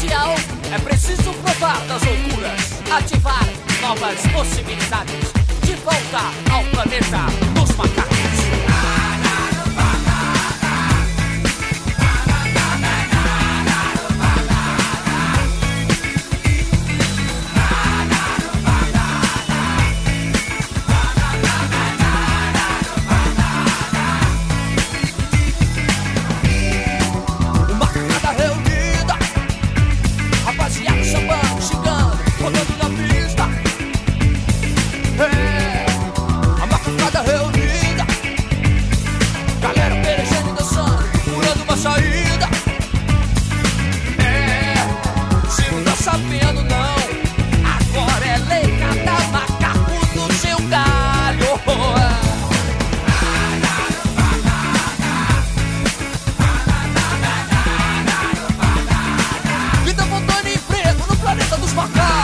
social, é preciso provar das loucuras, ativar novas possibilidades de volta ao planeta dos macacos. fuck up